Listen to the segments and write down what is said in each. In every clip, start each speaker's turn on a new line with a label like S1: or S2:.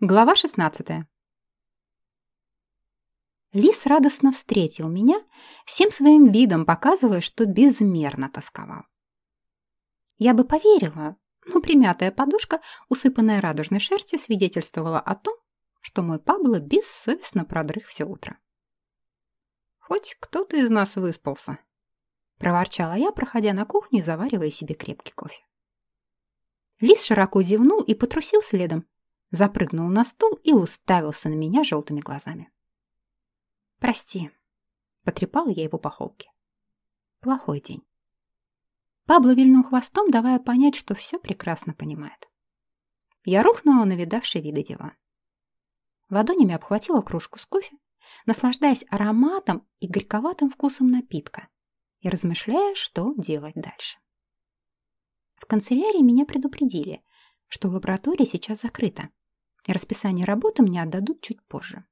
S1: Глава 16. Лис радостно встретил меня, всем своим видом показывая, что безмерно тосковал. Я бы поверила, но примятая подушка, усыпанная радужной шерстью, свидетельствовала о том, что мой Пабло бессовестно продрых все утро. «Хоть кто-то из нас выспался», — проворчала я, проходя на кухню и заваривая себе крепкий кофе. Лис широко зевнул и потрусил следом, запрыгнул на стул и уставился на меня желтыми глазами. «Прости», — потрепала я его по холке. «Плохой день». Пабло вильнул хвостом, давая понять, что все прекрасно понимает. Я рухнула на видавший виды диван. Ладонями обхватила кружку с кофе, наслаждаясь ароматом и горьковатым вкусом напитка и размышляя, что делать дальше. В канцелярии меня предупредили, что лаборатория сейчас закрыта, расписание работы мне отдадут чуть позже.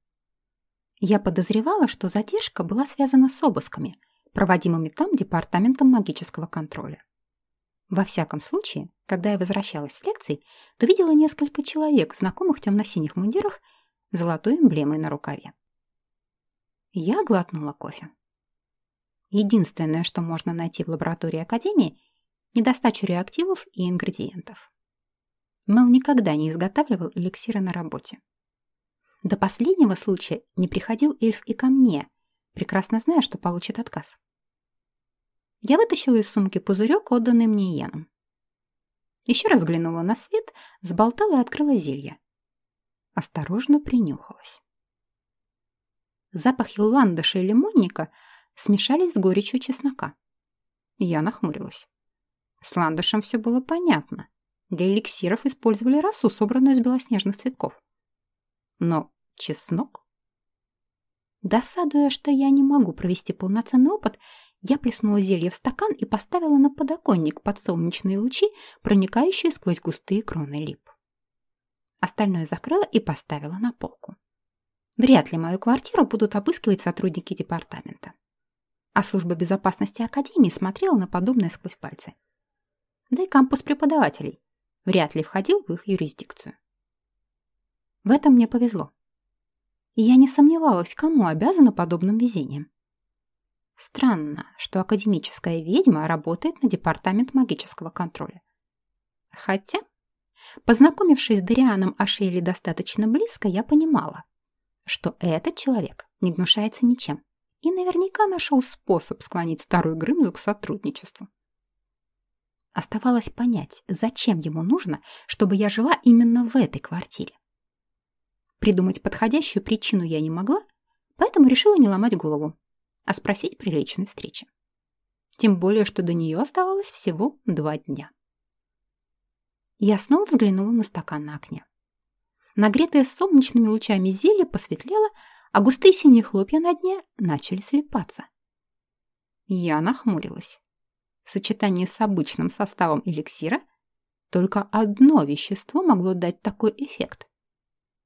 S1: Я подозревала, что задержка была связана с обысками, проводимыми там департаментом магического контроля. Во всяком случае, когда я возвращалась с лекций, то видела несколько человек в знакомых темно-синих мундирах с золотой эмблемой на рукаве. Я глотнула кофе. Единственное, что можно найти в лаборатории Академии – недостачу реактивов и ингредиентов. Мэл никогда не изготавливал эликсиры на работе. До последнего случая не приходил эльф и ко мне, прекрасно зная, что получит отказ. Я вытащила из сумки пузырек, отданный мне Йеном. Еще раз взглянула на свет, сболтала и открыла зелье. Осторожно принюхалась. Запахи ландыша и лимонника смешались с горечью чеснока. Я нахмурилась. С ландышем все было понятно. Для эликсиров использовали росу, собранную из белоснежных цветков. Но чеснок? Досадуя, что я не могу провести полноценный опыт, я плеснула зелье в стакан и поставила на подоконник под солнечные лучи, проникающие сквозь густые кроны лип. Остальное закрыла и поставила на полку. Вряд ли мою квартиру будут обыскивать сотрудники департамента. А служба безопасности Академии смотрела на подобное сквозь пальцы. Да и кампус преподавателей вряд ли входил в их юрисдикцию. В этом мне повезло. И я не сомневалась, кому обязана подобным везением. Странно, что академическая ведьма работает на департамент магического контроля. Хотя, познакомившись с Дарианом Ашейли достаточно близко, я понимала, что этот человек не гнушается ничем и наверняка нашел способ склонить старую Грымзу к сотрудничеству. Оставалось понять, зачем ему нужно, чтобы я жила именно в этой квартире. Придумать подходящую причину я не могла, поэтому решила не ломать голову, а спросить при личной встрече. Тем более, что до нее оставалось всего два дня. Я снова взглянула на стакан на окне. Нагретое солнечными лучами зелье посветлело, а густые синие хлопья на дне начали слепаться. Я нахмурилась. В сочетании с обычным составом эликсира только одно вещество могло дать такой эффект.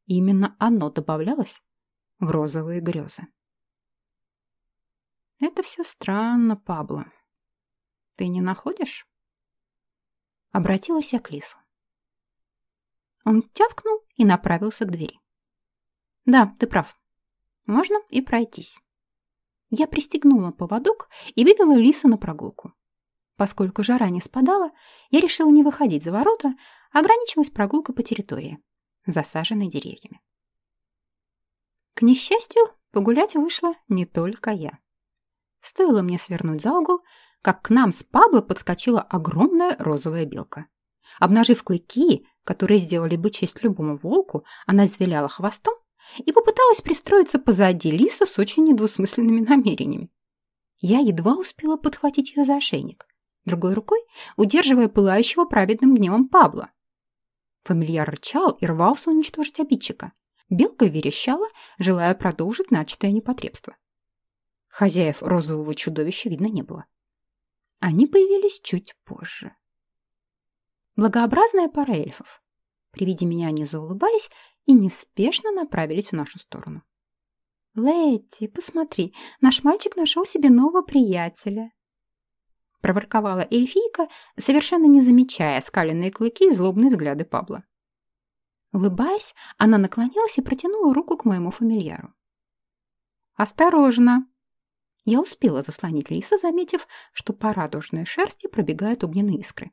S1: Именно оно добавлялось в розовые грезы. Это все странно, Пабло. Ты не находишь? Обратилась я к Лису. Он тявкнул и направился к двери. Да, ты прав. Можно и пройтись. Я пристегнула поводок и вывела Лиса на прогулку. Поскольку жара не спадала, я решила не выходить за ворота, ограничилась прогулкой по территории, засаженной деревьями. К несчастью, погулять вышла не только я. Стоило мне свернуть за угол, как к нам с Пабло подскочила огромная розовая белка. Обнажив клыки, которые сделали бы честь любому волку, она извиляла хвостом и попыталась пристроиться позади лиса с очень недвусмысленными намерениями. Я едва успела подхватить ее за ошейник, другой рукой удерживая пылающего праведным гневом Пабло. Фамильяр рычал и рвался уничтожить обидчика. Белка верещала, желая продолжить начатое непотребство. Хозяев розового чудовища видно не было. Они появились чуть позже. Благообразная пара эльфов. При виде меня они заулыбались и неспешно направились в нашу сторону. «Летти, посмотри, наш мальчик нашел себе нового приятеля», проворковала эльфийка, совершенно не замечая скаленные клыки и злобные взгляды Пабла. Улыбаясь, она наклонилась и протянула руку к моему фамильяру. «Осторожно!» Я успела заслонить лиса, заметив, что по радужной шерсти пробегают огненные искры.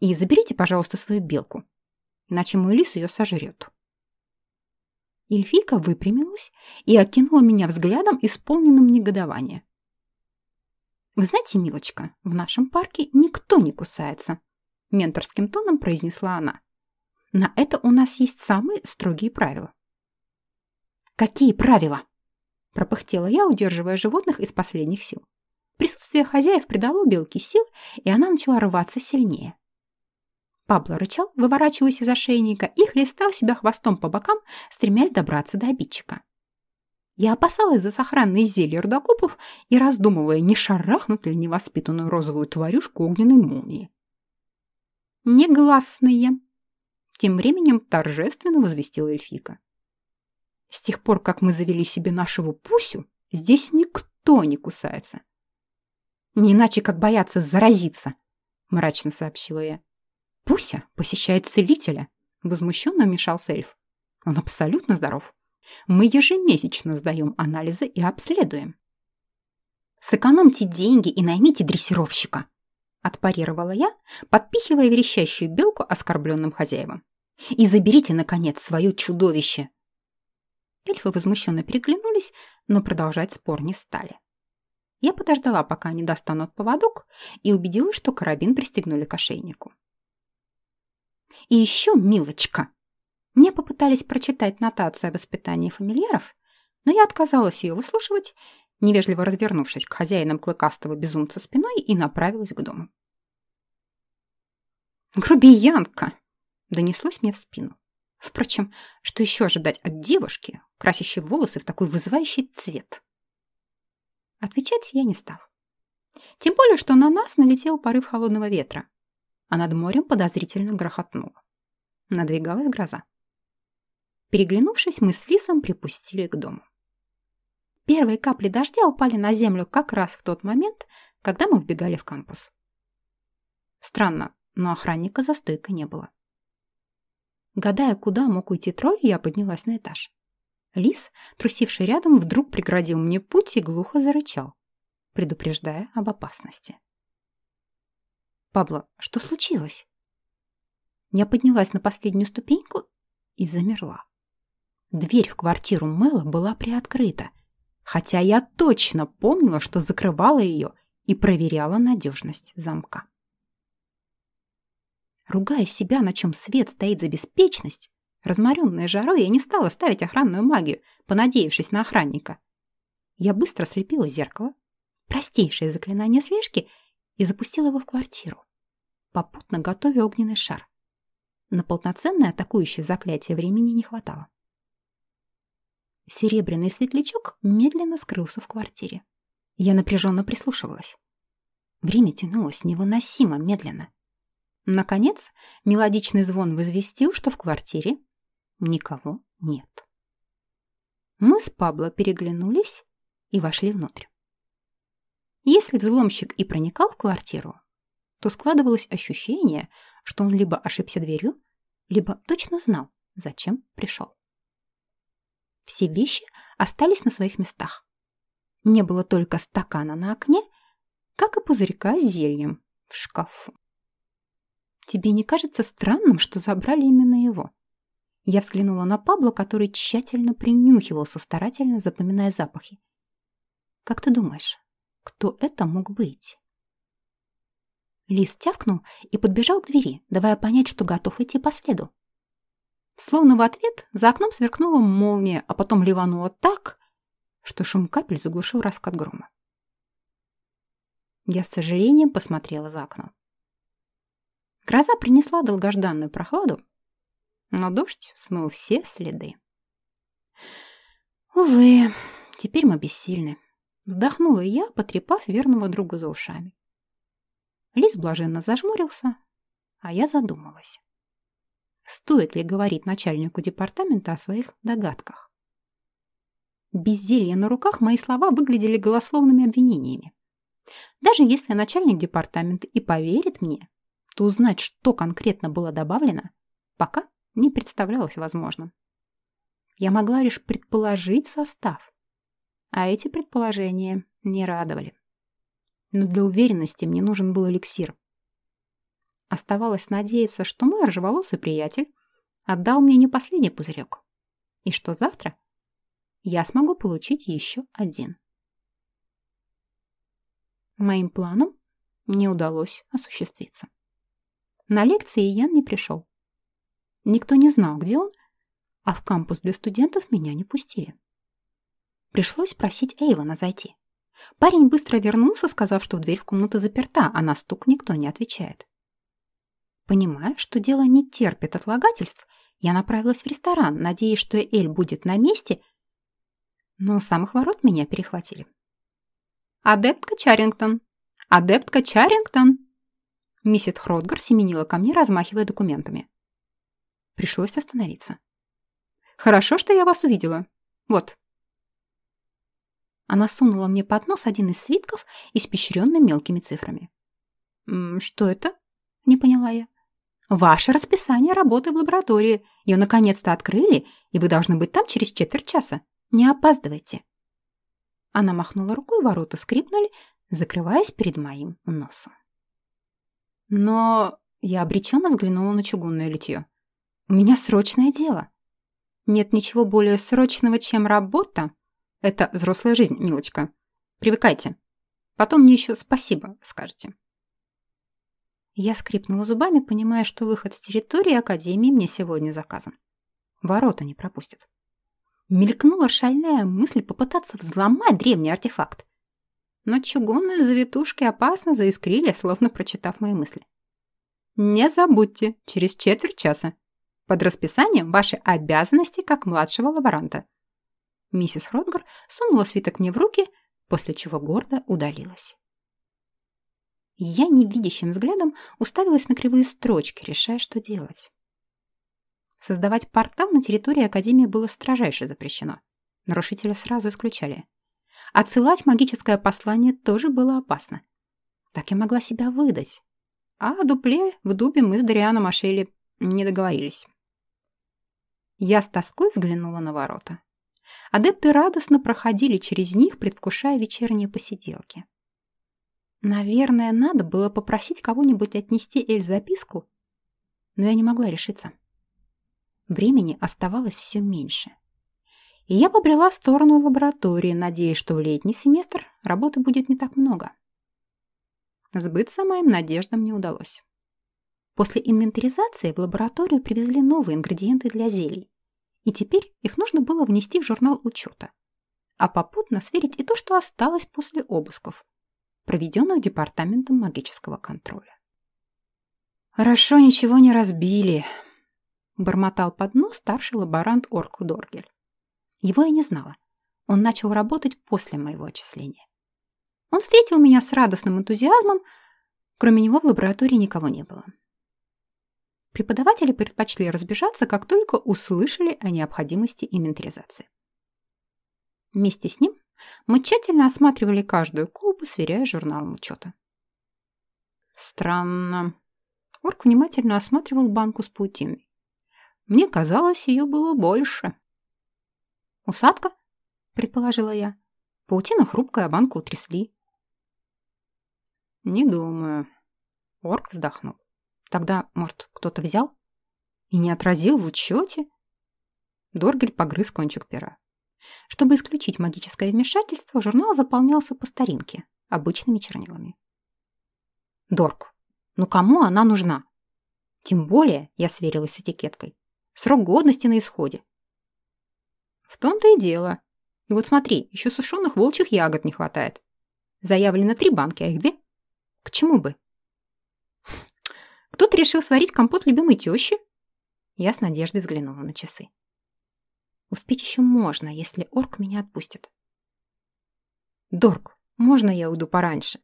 S1: «И заберите, пожалуйста, свою белку, иначе мой лис ее сожрет». Эльфийка выпрямилась и окинула меня взглядом, исполненным негодования. «Вы знаете, милочка, в нашем парке никто не кусается», — менторским тоном произнесла она. «На это у нас есть самые строгие правила». «Какие правила?» — пропыхтела я, удерживая животных из последних сил. Присутствие хозяев придало белке сил, и она начала рваться сильнее. Пабло рычал, выворачиваясь из ошейника, и хлестал себя хвостом по бокам, стремясь добраться до обидчика. Я опасалась за сохранные зелья рудокопов и раздумывая, не шарахнут ли невоспитанную розовую тварюшку огненной молнии. «Негласные!» Тем временем торжественно возвестила эльфика. «С тех пор, как мы завели себе нашего Пусю, здесь никто не кусается». «Не иначе, как бояться заразиться», — мрачно сообщила я. «Пуся посещает целителя», — возмущенно вмешался эльф. «Он абсолютно здоров. Мы ежемесячно сдаем анализы и обследуем». «Сэкономьте деньги и наймите дрессировщика», — отпарировала я, подпихивая верещащую белку оскорбленным хозяевам. «И заберите, наконец, свое чудовище!» Эльфы возмущенно переглянулись, но продолжать спор не стали. Я подождала, пока они достанут поводок, и убедилась, что карабин пристегнули к ошейнику. И еще, милочка, мне попытались прочитать нотацию о воспитании фамильяров, но я отказалась ее выслушивать, невежливо развернувшись к хозяинам клыкастого безумца спиной и направилась к дому. «Грубиянка!» — донеслось мне в спину. Впрочем, что еще ожидать от девушки, красящей волосы в такой вызывающий цвет? Отвечать я не стал. Тем более, что на нас налетел порыв холодного ветра, а над морем подозрительно грохотнуло. Надвигалась гроза. Переглянувшись, мы с Лисом припустили к дому. Первые капли дождя упали на землю как раз в тот момент, когда мы вбегали в кампус. Странно, но охранника за стойкой не было. Гадая, куда мог уйти тролль, я поднялась на этаж. Лис, трусивший рядом, вдруг преградил мне путь и глухо зарычал, предупреждая об опасности. «Пабло, что случилось?» Я поднялась на последнюю ступеньку и замерла. Дверь в квартиру Мэла была приоткрыта, хотя я точно помнила, что закрывала ее и проверяла надежность замка. Ругая себя, на чем свет стоит за беспечность, разморенная жарой, я не стала ставить охранную магию, понадеявшись на охранника. Я быстро слепила зеркало, простейшее заклинание слежки — и запустил его в квартиру, попутно готовя огненный шар. На полноценное атакующее заклятие времени не хватало. Серебряный светлячок медленно скрылся в квартире. Я напряженно прислушивалась. Время тянулось невыносимо медленно. Наконец, мелодичный звон возвестил, что в квартире никого нет. Мы с Пабло переглянулись и вошли внутрь. Если взломщик и проникал в квартиру, то складывалось ощущение, что он либо ошибся дверью, либо точно знал, зачем пришел. Все вещи остались на своих местах. Не было только стакана на окне, как и пузырька с зельем в шкафу. Тебе не кажется странным, что забрали именно его? Я взглянула на Пабло, который тщательно принюхивался, старательно запоминая запахи. Как ты думаешь, кто это мог быть? Лис тявкнул и подбежал к двери, давая понять, что готов идти по следу. Словно в ответ за окном сверкнула молния, а потом ливанула так, что шум капель заглушил раскат грома. Я с сожалением посмотрела за окно. Гроза принесла долгожданную прохладу, но дождь смыл все следы. Увы, теперь мы бессильны. Вздохнула я, потрепав верного друга за ушами. Лис блаженно зажмурился, а я задумалась. Стоит ли говорить начальнику департамента о своих догадках? Без зелья на руках мои слова выглядели голословными обвинениями. Даже если начальник департамента и поверит мне, то узнать, что конкретно было добавлено, пока не представлялось возможным. Я могла лишь предположить состав, а эти предположения не радовали. Но для уверенности мне нужен был эликсир. Оставалось надеяться, что мой рыжеволосый приятель отдал мне не последний пузырек, и что завтра я смогу получить еще один. Моим планам не удалось осуществиться. На лекции Ян не пришел. Никто не знал, где он, а в кампус для студентов меня не пустили. Пришлось просить Эйвона зайти. Парень быстро вернулся, сказав, что дверь в комнату заперта, а на стук никто не отвечает. Понимая, что дело не терпит отлагательств, я направилась в ресторан, надеясь, что Эль будет на месте, но у самых ворот меня перехватили. «Адептка Чарингтон! Адептка Чарингтон!» Миссис Хродгар семенила ко мне, размахивая документами. Пришлось остановиться. «Хорошо, что я вас увидела. Вот». Она сунула мне под нос один из свитков, испещренный мелкими цифрами. «Что это?» — не поняла я. «Ваше расписание работы в лаборатории. Ее наконец-то открыли, и вы должны быть там через четверть часа. Не опаздывайте». Она махнула рукой, ворота скрипнули, закрываясь перед моим носом. Но я обреченно взглянула на чугунное литье. У меня срочное дело. Нет ничего более срочного, чем работа. Это взрослая жизнь, милочка. Привыкайте. Потом мне еще спасибо скажете. Я скрипнула зубами, понимая, что выход с территории Академии мне сегодня заказан. Ворота не пропустят. Мелькнула шальная мысль попытаться взломать древний артефакт. Но чугунные завитушки опасно заискрили, словно прочитав мои мысли. «Не забудьте, через четверть часа. Под расписанием ваши обязанности как младшего лаборанта». Миссис Хродгар сунула свиток мне в руки, после чего гордо удалилась. Я невидящим взглядом уставилась на кривые строчки, решая, что делать. Создавать портал на территории Академии было строжайше запрещено. Нарушителя сразу исключали. Отсылать магическое послание тоже было опасно. Так я могла себя выдать. А о дупле в дубе мы с Дарианом Ашели не договорились. Я с тоской взглянула на ворота. Адепты радостно проходили через них, предвкушая вечерние посиделки. Наверное, надо было попросить кого-нибудь отнести Эль записку, но я не могла решиться. Времени оставалось все меньше. И я побрела в сторону лаборатории, надеясь, что в летний семестр работы будет не так много. Сбыться моим надеждам не удалось. После инвентаризации в лабораторию привезли новые ингредиенты для зелий, и теперь их нужно было внести в журнал учета, а попутно сверить и то, что осталось после обысков, проведенных Департаментом магического контроля. «Хорошо, ничего не разбили», бормотал под нос старший лаборант Орку Доргель. Его я не знала. Он начал работать после моего отчисления. Он встретил меня с радостным энтузиазмом, кроме него в лаборатории никого не было. Преподаватели предпочли разбежаться, как только услышали о необходимости инвентаризации. Вместе с ним мы тщательно осматривали каждую колбу, сверяя журналом учета. Странно. Орк внимательно осматривал банку с паутиной. Мне казалось, ее было больше. «Усадка?» — предположила я. Паутина хрупкая, банку утрясли. «Не думаю». Орк вздохнул. «Тогда, может, кто-то взял? И не отразил в учете?» Доргель погрыз кончик пера. Чтобы исключить магическое вмешательство, журнал заполнялся по старинке, обычными чернилами. «Дорг, ну кому она нужна?» Тем более, я сверилась с этикеткой, Срок годности на исходе. В том-то и дело. И вот смотри, еще сушеных волчьих ягод не хватает. Заявлено три банки, а их две. К чему бы? Кто-то решил сварить компот любимой тещи? Я с надеждой взглянула на часы. Успеть еще можно, если орк меня отпустит. Дорг, можно я уйду пораньше?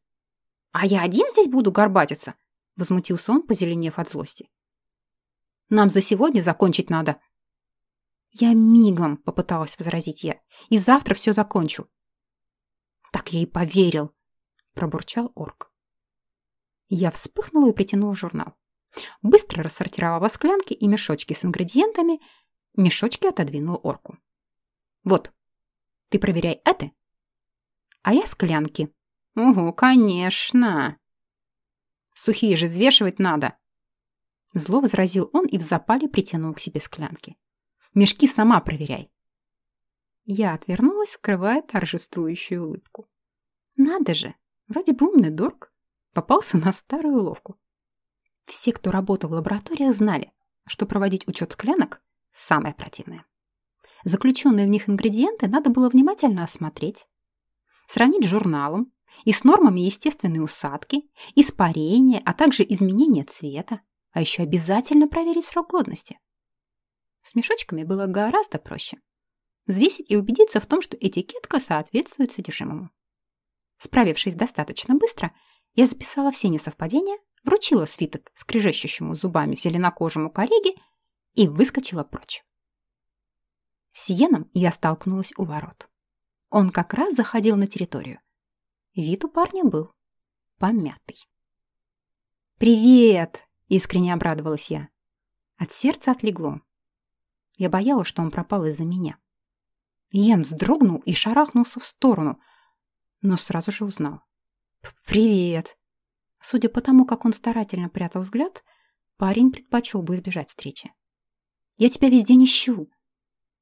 S1: А я один здесь буду горбатиться? Возмутился он, позеленев от злости. Нам за сегодня закончить надо». «Я мигом», — попыталась возразить я, — «и завтра все закончу». «Так я и поверил», — пробурчал орк. Я вспыхнула и притянула журнал. Быстро рассортировала склянки и мешочки с ингредиентами, мешочки отодвинул орку. «Вот, ты проверяй это, а я склянки». «Угу, конечно!» «Сухие же взвешивать надо!» Зло возразил он и в запале притянул к себе склянки. «Мешки сама проверяй!» Я отвернулась, скрывая торжествующую улыбку. «Надо же! Вроде бы умный Дорг попался на старую уловку. Все, кто работал в лабораториях, знали, что проводить учет склянок – самое противное. Заключенные в них ингредиенты надо было внимательно осмотреть, сравнить с журналом и с нормами естественной усадки, испарения, а также изменения цвета, а еще обязательно проверить срок годности. С мешочками было гораздо проще. Взвесить и убедиться в том, что этикетка соответствует содержимому. Справившись достаточно быстро, я записала все несовпадения вручила свиток скрежещущему зубами зеленокожему коллеге и выскочила прочь. С Йеном я столкнулась у ворот. Он как раз заходил на территорию. Вид у парня был помятый. «Привет!» — искренне обрадовалась я. От сердца отлегло. Я боялась, что он пропал из-за меня. Йен вздрогнул и шарахнулся в сторону, но сразу же узнал. «Привет!» Судя по тому, как он старательно прятал взгляд, парень предпочел бы избежать встречи. «Я тебя везде не ищу!»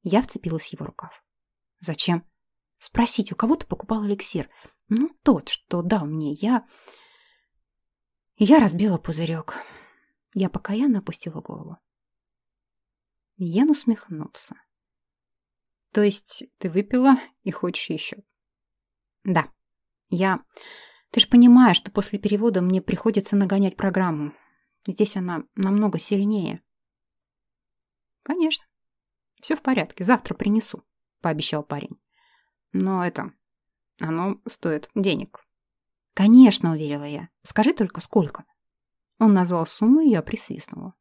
S1: Я вцепилась в его рукав. «Зачем?» «Спросить, у кого ты покупал эликсир?» «Ну, тот, что дал мне. Я...» Я разбила пузырек. Я покаянно опустила голову. Йен усмехнулся. «То есть ты выпила и хочешь еще?» «Да. Я...» Ты же понимаешь, что после перевода мне приходится нагонять программу. Здесь она намного сильнее. Конечно. Все в порядке, завтра принесу, пообещал парень. Но это... Оно стоит денег. Конечно, уверила я. Скажи только, сколько. Он назвал сумму, и я присвистнула.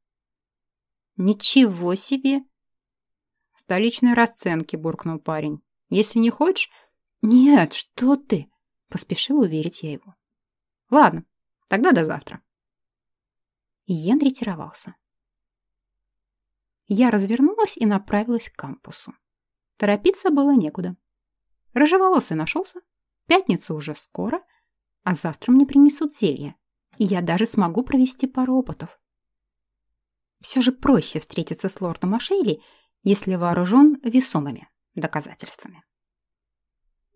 S1: Ничего себе! Столичные расценки, буркнул парень. Если не хочешь... Нет, что ты? Поспешил уверить я его. Ладно, тогда до завтра. Иен ретировался. Я развернулась и направилась к кампусу. Торопиться было некуда. Рыжеволосый нашелся, пятница уже скоро, а завтра мне принесут зелье, и я даже смогу провести пару опытов. Все же проще встретиться с лордом Ашейли, если вооружен весомыми доказательствами.